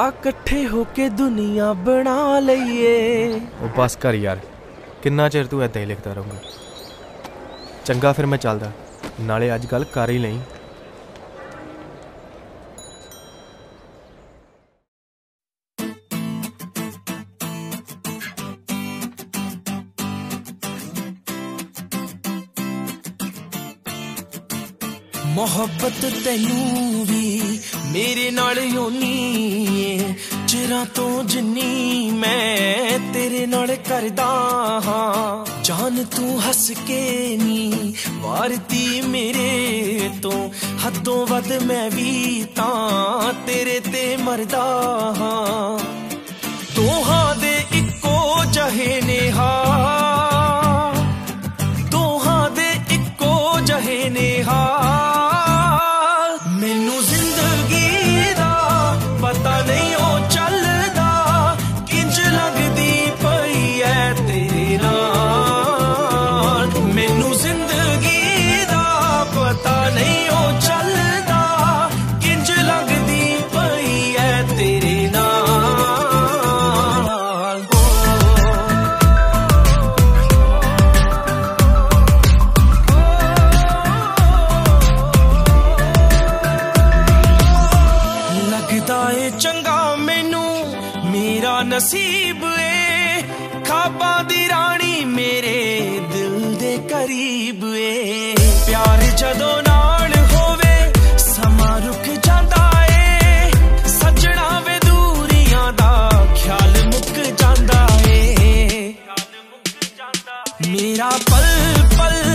ਆ ਇਕੱਠੇ ਹੋ ਕੇ ਦੁਨੀਆ ਬਣਾ ਲਈਏ। ਉਹ ਬਸ ਕਰ ਯਾਰ ਕਿੰਨਾ ਚਿਰ ਤੂੰ ਏਦਾਂ ਹੀ ਲਿਖਦਾ ਰਹੂੰਗਾ? ਚੰਗਾ ਫਿਰ ਮੈਂ ਚੱਲਦਾ ਨਾਲੇ ਅੱਜ ਕੱਲ ਕਰ ਹੀ ਲਈ। ਮੁਹੱਬਤ ਤੈਨੂੰ ਵੀ ਮੇਰੇ ਨਾਲ ਹੋਣੀ ਚਿਰਾਂ ਤੋਂ ਜਿੰਨੀ ਮੈਂ ਤੇਰੇ ਨਾਲ ਕਰਦਾ ਹਾਂ। ਜਾਨ ਤੂੰ ਹੱਸ ਕੇ ਨੀ ਵਾਰਤੀ ਮੇਰੇ ਤੋਂ। ਹੱਦੋਂ ਵੱਧ ਮੈਂ ਵੀ ਤਾਂ ਤੇਰੇ ਤੇ ਮਰਦਾ ਹਾਂ। ਦੋਹਾਂ ਦੇ ਇੱਕੋ ਜਹੇ ਨਸੀਬ ਏ ਖਾਬਾਂ ਦੀ ਰਾਣੀ ਮੇਰੇ ਦਿਲ ਦੇ ਕਰੀਬ ਏ ਪਿਆਰ ਜਦੋਂ ਨਾਲ ਹੋਵੇ, ਸਮਾਂ ਰੁਕ ਜਾਂਦਾ ਏ। ਸੱਜਣਾ ਵੇ ਦੂਰੀਆਂ ਦਾ ਖਿਆਲ ਮੁੱਕ ਜਾਂਦਾ ਏ। ਮੇਰਾ ਪਲ ਪਲ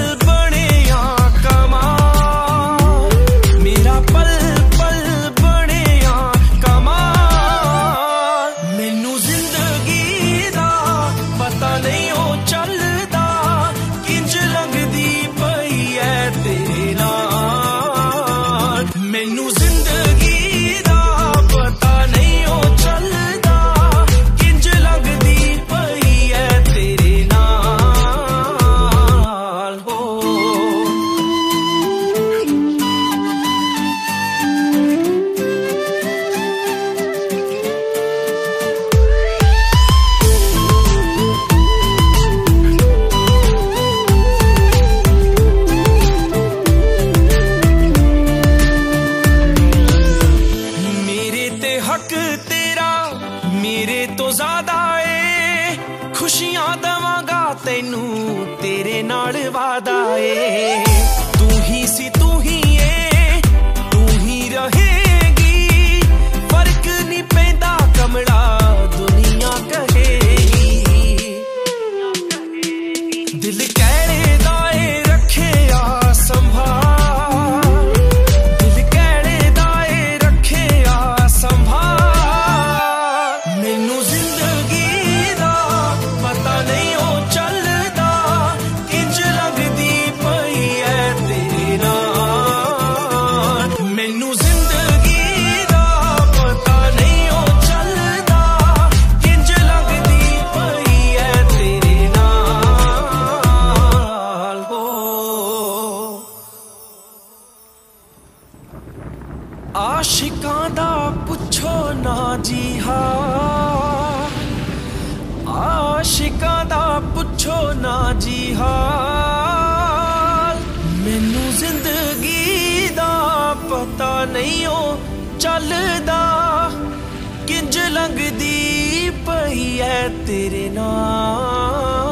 ਖੁਸ਼ੀਆਂ ਦਵਾਂਗਾ ਤੈਨੂੰ, ਤੇਰੇ ਨਾਲ ਵਾਦਾ ਏ। ਤੂੰ ਹੀ ਸੀ, ਤੂੰ ਹੀ ਏ, ਤੂੰ ਹੀ ਰਹੇਗੀ। ਫ਼ਰਕ ਨਹੀਂ ਪੈਂਦਾ ਕਮਲਾ, ਦੁਨੀਆ ਕਹੇਗੀ। ਦਿਲ ਕਹਿ ਆਸ਼ਿਕਾਂ ਦਾ ਪੁੱਛੋ ਨਾ ਜੀ ਹਾ। ਆਸ਼ਿਕਾਂ ਦਾ ਪੁੱਛੋ ਨਾ ਜੀ ਹਾ। ਮੈਨੂੰ ਜ਼ਿੰਦਗੀ ਦਾ ਪਤਾ ਨਹੀਂ ਉਹ ਚੱਲਦਾ। ਕਿੰਜ ਲੰਘਦੀ ਪਈ ਐ ਤੇਰੇ ਨਾਲ?